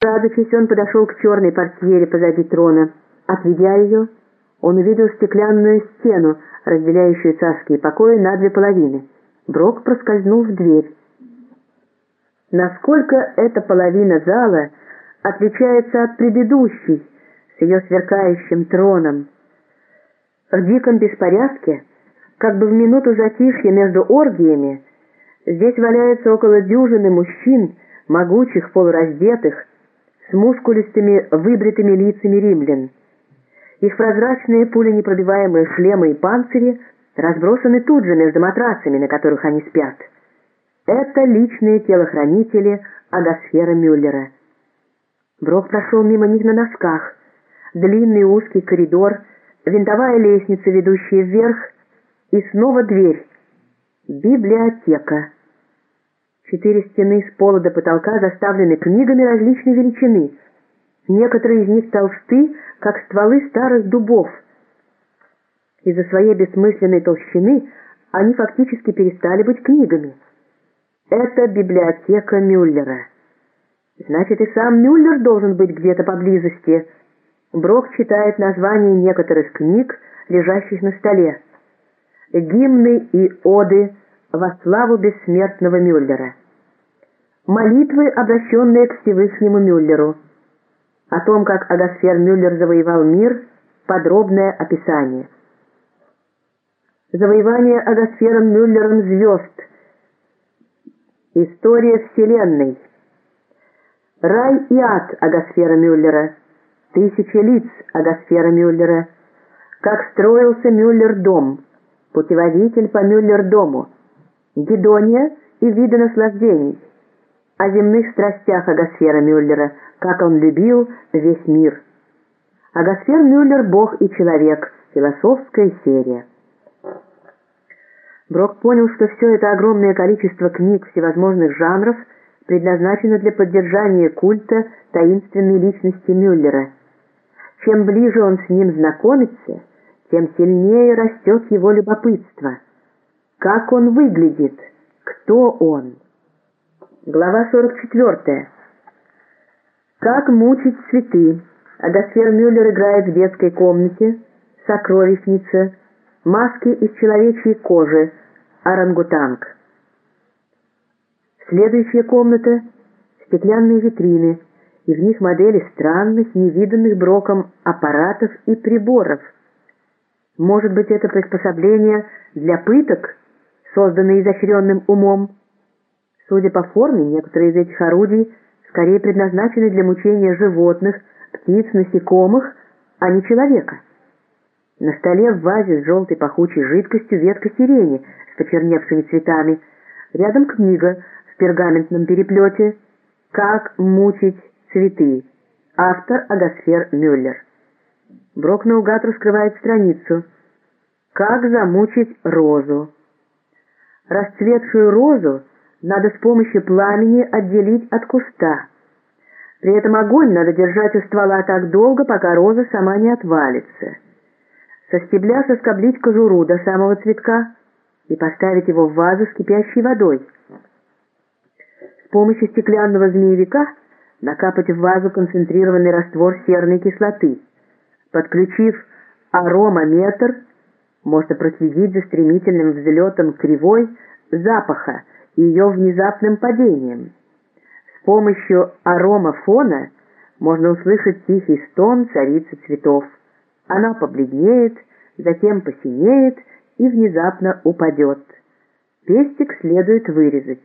Крадучись, он подошел к черной портьере позади трона. Отведя ее, он увидел стеклянную стену, разделяющую царские покои на две половины. Брок проскользнул в дверь. Насколько эта половина зала отличается от предыдущей, с ее сверкающим троном. В диком беспорядке, как бы в минуту затишья между оргиями, здесь валяется около дюжины мужчин, могучих, полураздетых, с мускулистыми выбритыми лицами римлян. Их прозрачные пуленепробиваемые шлемы и панцири разбросаны тут же между матрацами, на которых они спят. Это личные телохранители Агасфера Мюллера. Брок прошел мимо них на носках. Длинный узкий коридор, винтовая лестница, ведущая вверх, и снова дверь. Библиотека. Четыре стены с пола до потолка заставлены книгами различной величины. Некоторые из них толсты, как стволы старых дубов. Из-за своей бессмысленной толщины они фактически перестали быть книгами. Это библиотека Мюллера. Значит, и сам Мюллер должен быть где-то поблизости. Брок читает названия некоторых книг, лежащих на столе. Гимны и оды во славу бессмертного Мюллера. Молитвы, обращенные к Всевышнему Мюллеру. О том, как Агасфер Мюллер завоевал мир, подробное описание. Завоевание Агасфером Мюллером звезд. История Вселенной. Рай и ад Агасфера Мюллера. Тысячи лиц Агасфера Мюллера. Как строился Мюллер-дом. Путеводитель по Мюллер-дому. Гедония и виды наслаждений. О земных страстях Агасфера Мюллера, как он любил весь мир. Агасфер Мюллер «Бог и человек», философская серия. Брок понял, что все это огромное количество книг всевозможных жанров предназначено для поддержания культа таинственной личности Мюллера. Чем ближе он с ним знакомится, тем сильнее растет его любопытство – как он выглядит? Кто он? Глава 44. Как мучить цветы? Агасфер Мюллер играет в детской комнате, сокровищница, маски из человечьей кожи, орангутанг. Следующая комната — стеклянные витрины, и в них модели странных, невиданных броком аппаратов и приборов. Может быть, это приспособление для пыток — созданный изощренным умом. Судя по форме, некоторые из этих орудий скорее предназначены для мучения животных, птиц, насекомых, а не человека. На столе в вазе с желтой пахучей жидкостью ветка сирени с почерневшими цветами. Рядом книга в пергаментном переплете «Как мучить цветы». Автор Агасфер Мюллер. Брок наугад раскрывает страницу. «Как замучить розу». Расцветшую розу надо с помощью пламени отделить от куста. При этом огонь надо держать у ствола так долго, пока роза сама не отвалится. Со стебля соскоблить кожуру до самого цветка и поставить его в вазу с кипящей водой. С помощью стеклянного змеевика накапать в вазу концентрированный раствор серной кислоты. Подключив аромометр, можно проследить за стремительным взлетом кривой запаха и ее внезапным падением. С помощью аромафона можно услышать тихий стон царицы цветов. Она побледнеет, затем посинеет и внезапно упадет. Пестик следует вырезать.